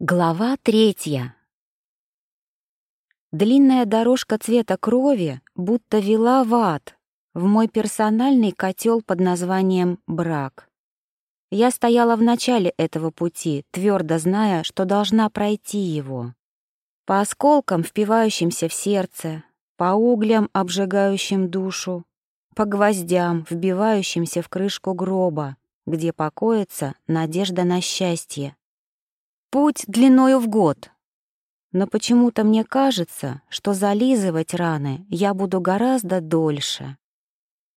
Глава третья. Длинная дорожка цвета крови будто вела в ад, в мой персональный котел под названием «брак». Я стояла в начале этого пути, твердо зная, что должна пройти его. По осколкам, впивающимся в сердце, по углям, обжигающим душу, по гвоздям, вбивающимся в крышку гроба, где покоится надежда на счастье. Путь длиною в год. Но почему-то мне кажется, что зализывать раны я буду гораздо дольше.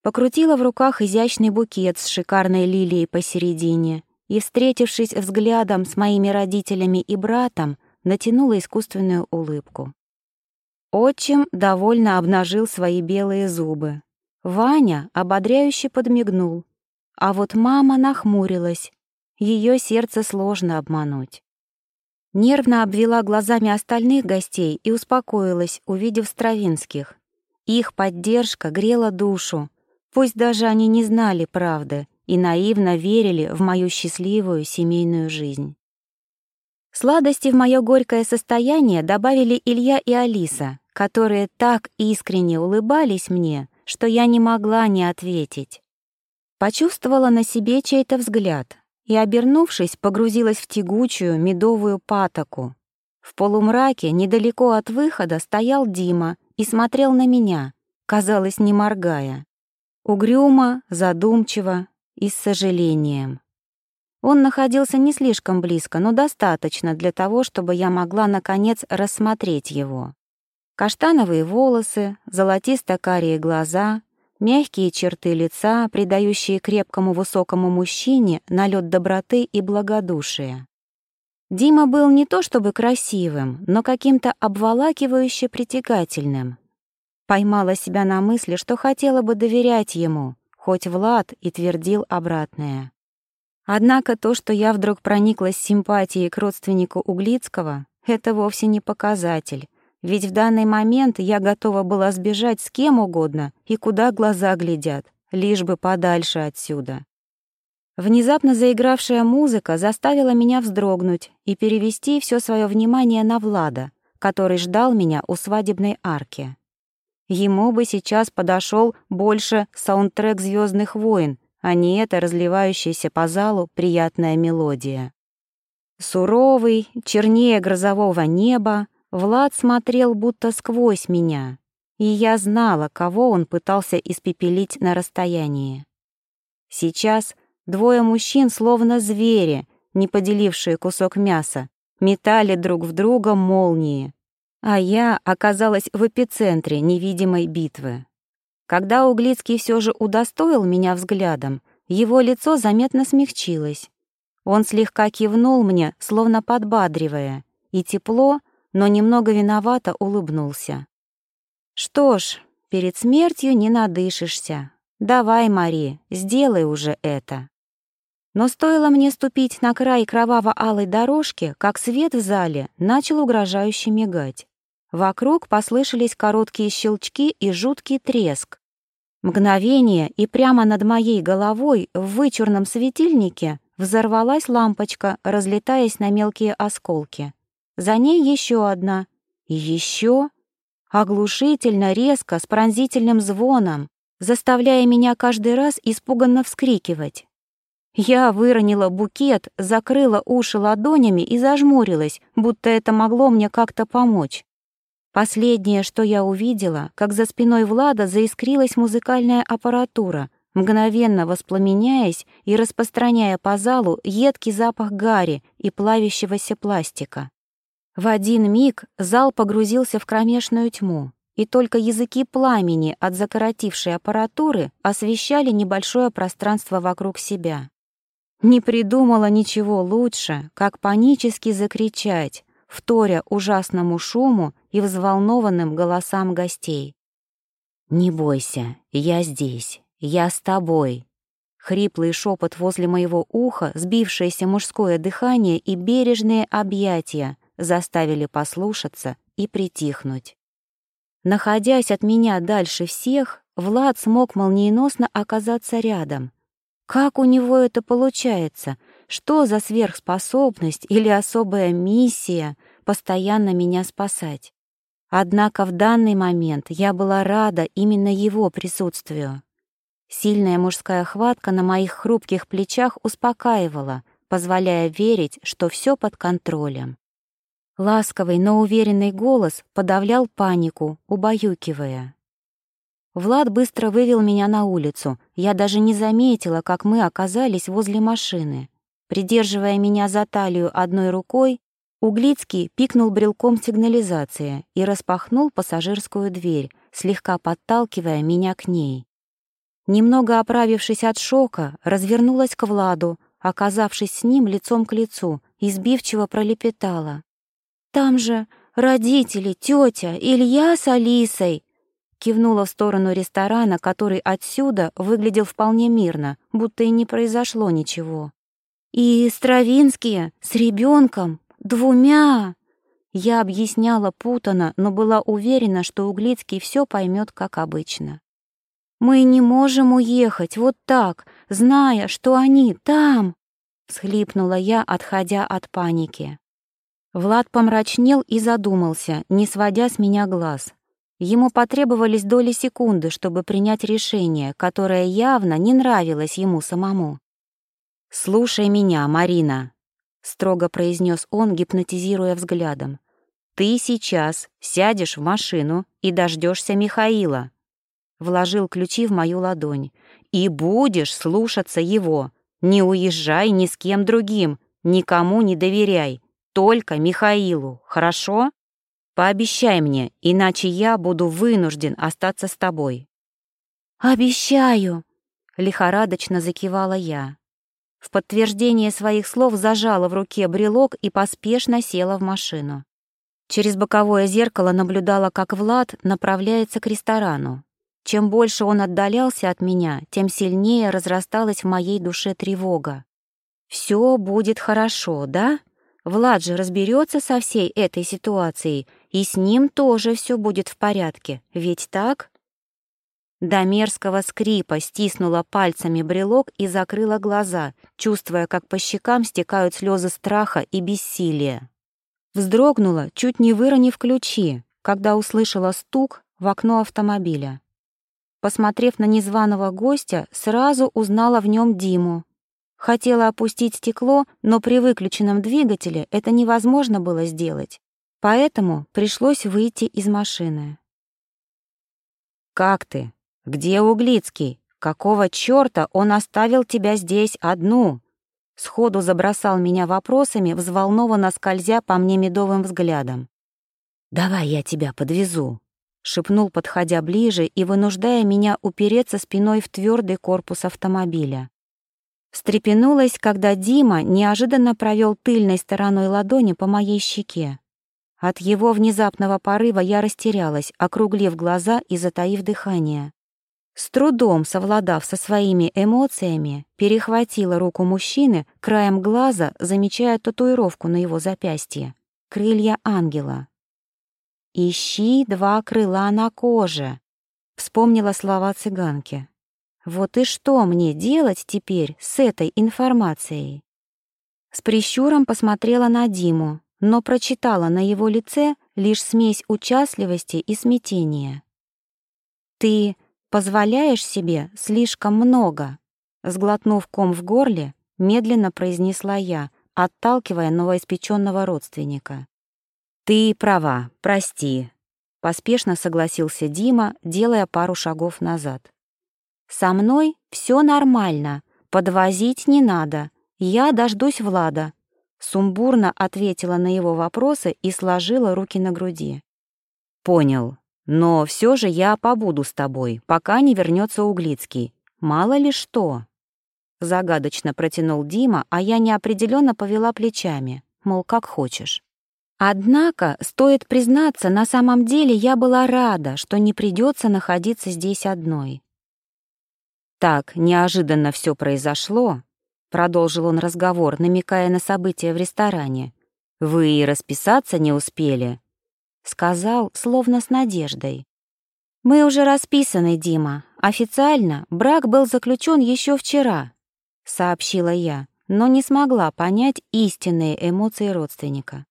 Покрутила в руках изящный букет с шикарной лилией посередине и, встретившись взглядом с моими родителями и братом, натянула искусственную улыбку. Отчим довольно обнажил свои белые зубы. Ваня ободряюще подмигнул, а вот мама нахмурилась. Ее сердце сложно обмануть. Нервно обвела глазами остальных гостей и успокоилась, увидев Стравинских. Их поддержка грела душу, пусть даже они не знали правды и наивно верили в мою счастливую семейную жизнь. Сладости в мое горькое состояние добавили Илья и Алиса, которые так искренне улыбались мне, что я не могла не ответить. Почувствовала на себе чей-то взгляд, и, обернувшись, погрузилась в тягучую медовую патоку. В полумраке, недалеко от выхода, стоял Дима и смотрел на меня, казалось, не моргая. Угрюмо, задумчиво и с сожалением. Он находился не слишком близко, но достаточно для того, чтобы я могла, наконец, рассмотреть его. Каштановые волосы, золотисто-карие глаза, Мягкие черты лица, придающие крепкому высокому мужчине налет доброты и благодушия. Дима был не то чтобы красивым, но каким-то обволакивающе притягательным. Поймала себя на мысли, что хотела бы доверять ему, хоть Влад и твердил обратное. Однако то, что я вдруг прониклась симпатией к родственнику Углицкого, это вовсе не показатель, ведь в данный момент я готова была сбежать с кем угодно и куда глаза глядят, лишь бы подальше отсюда. Внезапно заигравшая музыка заставила меня вздрогнуть и перевести все свое внимание на Влада, который ждал меня у свадебной арки. Ему бы сейчас подошел больше саундтрек Звездных войн, а не эта разливающаяся по залу приятная мелодия. Суровый, чернее грозового неба, Влад смотрел будто сквозь меня, и я знала, кого он пытался испепелить на расстоянии. Сейчас двое мужчин, словно звери, не поделившие кусок мяса, метали друг в друга молнии, а я оказалась в эпицентре невидимой битвы. Когда Углицкий все же удостоил меня взглядом, его лицо заметно смягчилось. Он слегка кивнул мне, словно подбадривая, и тепло — но немного виновато улыбнулся. «Что ж, перед смертью не надышишься. Давай, Мари, сделай уже это». Но стоило мне ступить на край кроваво-алой дорожки, как свет в зале начал угрожающе мигать. Вокруг послышались короткие щелчки и жуткий треск. Мгновение, и прямо над моей головой в вычурном светильнике взорвалась лампочка, разлетаясь на мелкие осколки. За ней еще одна. И еще. Оглушительно, резко, с пронзительным звоном, заставляя меня каждый раз испуганно вскрикивать. Я выронила букет, закрыла уши ладонями и зажмурилась, будто это могло мне как-то помочь. Последнее, что я увидела, как за спиной Влада заискрилась музыкальная аппаратура, мгновенно воспламеняясь и распространяя по залу едкий запах гари и плавящегося пластика. В один миг зал погрузился в кромешную тьму, и только языки пламени от закоротившей аппаратуры освещали небольшое пространство вокруг себя. Не придумала ничего лучше, как панически закричать, вторя ужасному шуму и взволнованным голосам гостей. «Не бойся, я здесь, я с тобой». Хриплый шепот возле моего уха, сбившееся мужское дыхание и бережные объятия, заставили послушаться и притихнуть. Находясь от меня дальше всех, Влад смог молниеносно оказаться рядом. Как у него это получается? что за сверхспособность или особая миссия постоянно меня спасать. Однако в данный момент я была рада именно его присутствию. Сильная мужская хватка на моих хрупких плечах успокаивала, позволяя верить, что все под контролем. Ласковый, но уверенный голос подавлял панику, убаюкивая. Влад быстро вывел меня на улицу. Я даже не заметила, как мы оказались возле машины. Придерживая меня за талию одной рукой, Углицкий пикнул брелком сигнализации и распахнул пассажирскую дверь, слегка подталкивая меня к ней. Немного оправившись от шока, развернулась к Владу, оказавшись с ним лицом к лицу, избивчиво пролепетала. «Там же родители, тетя, Илья с Алисой!» Кивнула в сторону ресторана, который отсюда выглядел вполне мирно, будто и не произошло ничего. «И Стравинские с ребенком, двумя!» Я объясняла путано, но была уверена, что Углицкий все поймет, как обычно. «Мы не можем уехать вот так, зная, что они там!» — всхлипнула я, отходя от паники. Влад помрачнел и задумался, не сводя с меня глаз. Ему потребовались доли секунды, чтобы принять решение, которое явно не нравилось ему самому. «Слушай меня, Марина», — строго произнес он, гипнотизируя взглядом. «Ты сейчас сядешь в машину и дождешься Михаила», — вложил ключи в мою ладонь, «и будешь слушаться его. Не уезжай ни с кем другим, никому не доверяй. Только Михаилу, хорошо? Пообещай мне, иначе я буду вынужден остаться с тобой». «Обещаю!» — лихорадочно закивала я. В подтверждение своих слов зажала в руке брелок и поспешно села в машину. Через боковое зеркало наблюдала, как Влад направляется к ресторану. Чем больше он отдалялся от меня, тем сильнее разрасталась в моей душе тревога. «Все будет хорошо, да?» Влад же разберется со всей этой ситуацией, и с ним тоже все будет в порядке, ведь так? До мерзкого скрипа стиснула пальцами брелок и закрыла глаза, чувствуя, как по щекам стекают слезы страха и бессилия. Вздрогнула, чуть не выронив ключи, когда услышала стук в окно автомобиля. Посмотрев на незваного гостя, сразу узнала в нем Диму, Хотела опустить стекло, но при выключенном двигателе это невозможно было сделать, поэтому пришлось выйти из машины. «Как ты? Где Углицкий? Какого чёрта он оставил тебя здесь одну?» Сходу забросал меня вопросами, взволнованно скользя по мне медовым взглядом. «Давай я тебя подвезу», — шепнул, подходя ближе и вынуждая меня упереться спиной в твердый корпус автомобиля. Встрепенулась, когда Дима неожиданно провел тыльной стороной ладони по моей щеке. От его внезапного порыва я растерялась, округлив глаза и затаив дыхание. С трудом совладав со своими эмоциями, перехватила руку мужчины, краем глаза замечая татуировку на его запястье. Крылья ангела. «Ищи два крыла на коже», — вспомнила слова цыганки. Вот и что мне делать теперь с этой информацией? С прищуром посмотрела на Диму, но прочитала на его лице лишь смесь участливости и смятения. «Ты позволяешь себе слишком много», сглотнув ком в горле, медленно произнесла я, отталкивая новоиспеченного родственника. «Ты права, прости», — поспешно согласился Дима, делая пару шагов назад. «Со мной все нормально, подвозить не надо, я дождусь Влада», сумбурно ответила на его вопросы и сложила руки на груди. «Понял, но все же я побуду с тобой, пока не вернется Углицкий. Мало ли что». Загадочно протянул Дима, а я неопределенно повела плечами, мол, как хочешь. Однако, стоит признаться, на самом деле я была рада, что не придется находиться здесь одной. Так неожиданно все произошло, продолжил он разговор, намекая на события в ресторане. Вы и расписаться не успели, сказал, словно с надеждой. Мы уже расписаны, Дима. Официально брак был заключен еще вчера, сообщила я. но не смогла понять истинные эмоции родственника.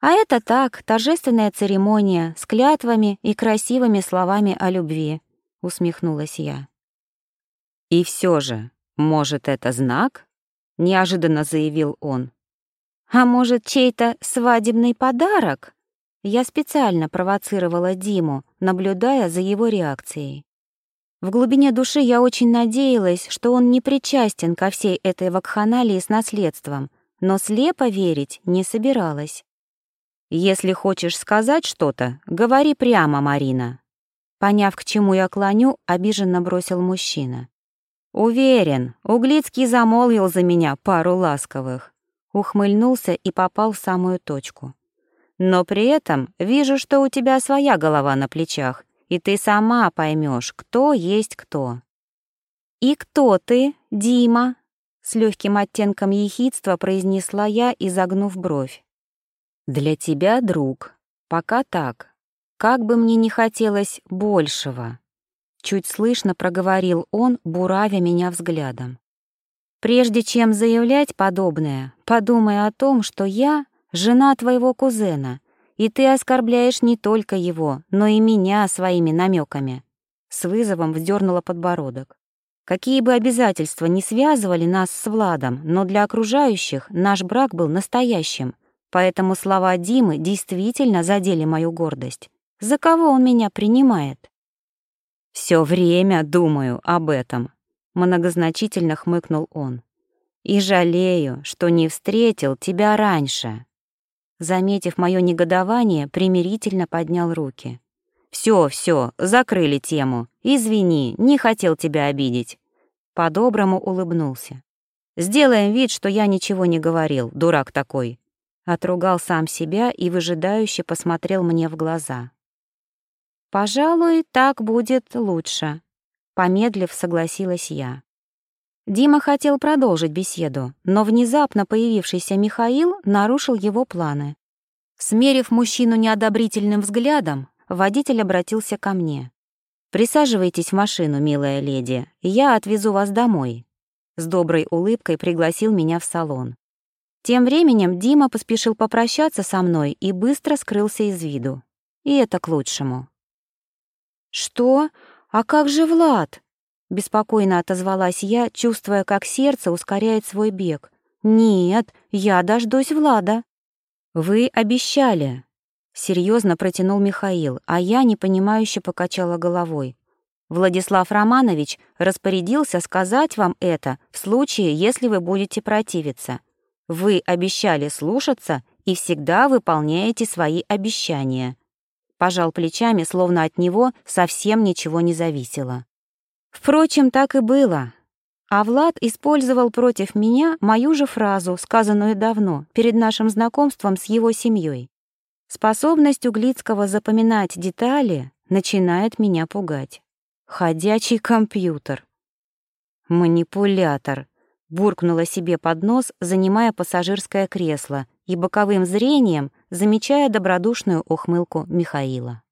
А это так, торжественная церемония с клятвами и красивыми словами о любви, усмехнулась я. И все же, может, это знак? неожиданно заявил он. А может, чей-то свадебный подарок? Я специально провоцировала Диму, наблюдая за его реакцией. В глубине души я очень надеялась, что он не причастен ко всей этой вакханалии с наследством, но слепо верить не собиралась. «Если хочешь сказать что-то, говори прямо, Марина». Поняв, к чему я клоню, обиженно бросил мужчина. «Уверен, Углицкий замолвил за меня пару ласковых». Ухмыльнулся и попал в самую точку. «Но при этом вижу, что у тебя своя голова на плечах, и ты сама поймешь, кто есть кто. «И кто ты, Дима?» — с легким оттенком ехидства произнесла я, изогнув бровь. «Для тебя, друг, пока так. Как бы мне не хотелось большего», — чуть слышно проговорил он, буравя меня взглядом. «Прежде чем заявлять подобное, подумай о том, что я — жена твоего кузена, и ты оскорбляешь не только его, но и меня своими намеками. С вызовом вздернула подбородок. Какие бы обязательства ни связывали нас с Владом, но для окружающих наш брак был настоящим, поэтому слова Димы действительно задели мою гордость. За кого он меня принимает? Все время думаю об этом, многозначительно хмыкнул он. И жалею, что не встретил тебя раньше заметив мое негодование, примирительно поднял руки. «Всё, всё, закрыли тему. Извини, не хотел тебя обидеть». По-доброму улыбнулся. «Сделаем вид, что я ничего не говорил, дурак такой». Отругал сам себя и выжидающе посмотрел мне в глаза. «Пожалуй, так будет лучше», — помедлив согласилась я. Дима хотел продолжить беседу, но внезапно появившийся Михаил нарушил его планы. Смерив мужчину неодобрительным взглядом, водитель обратился ко мне. «Присаживайтесь в машину, милая леди, я отвезу вас домой». С доброй улыбкой пригласил меня в салон. Тем временем Дима поспешил попрощаться со мной и быстро скрылся из виду. И это к лучшему. «Что? А как же Влад?» Беспокойно отозвалась я, чувствуя, как сердце ускоряет свой бег. «Нет, я дождусь Влада». «Вы обещали», — серьезно протянул Михаил, а я непонимающе покачала головой. «Владислав Романович распорядился сказать вам это в случае, если вы будете противиться. Вы обещали слушаться и всегда выполняете свои обещания». Пожал плечами, словно от него совсем ничего не зависело. Впрочем, так и было. А Влад использовал против меня мою же фразу, сказанную давно, перед нашим знакомством с его семьей. Способность Углицкого запоминать детали начинает меня пугать. Ходячий компьютер. Манипулятор. Буркнула себе под нос, занимая пассажирское кресло и боковым зрением замечая добродушную ухмылку Михаила.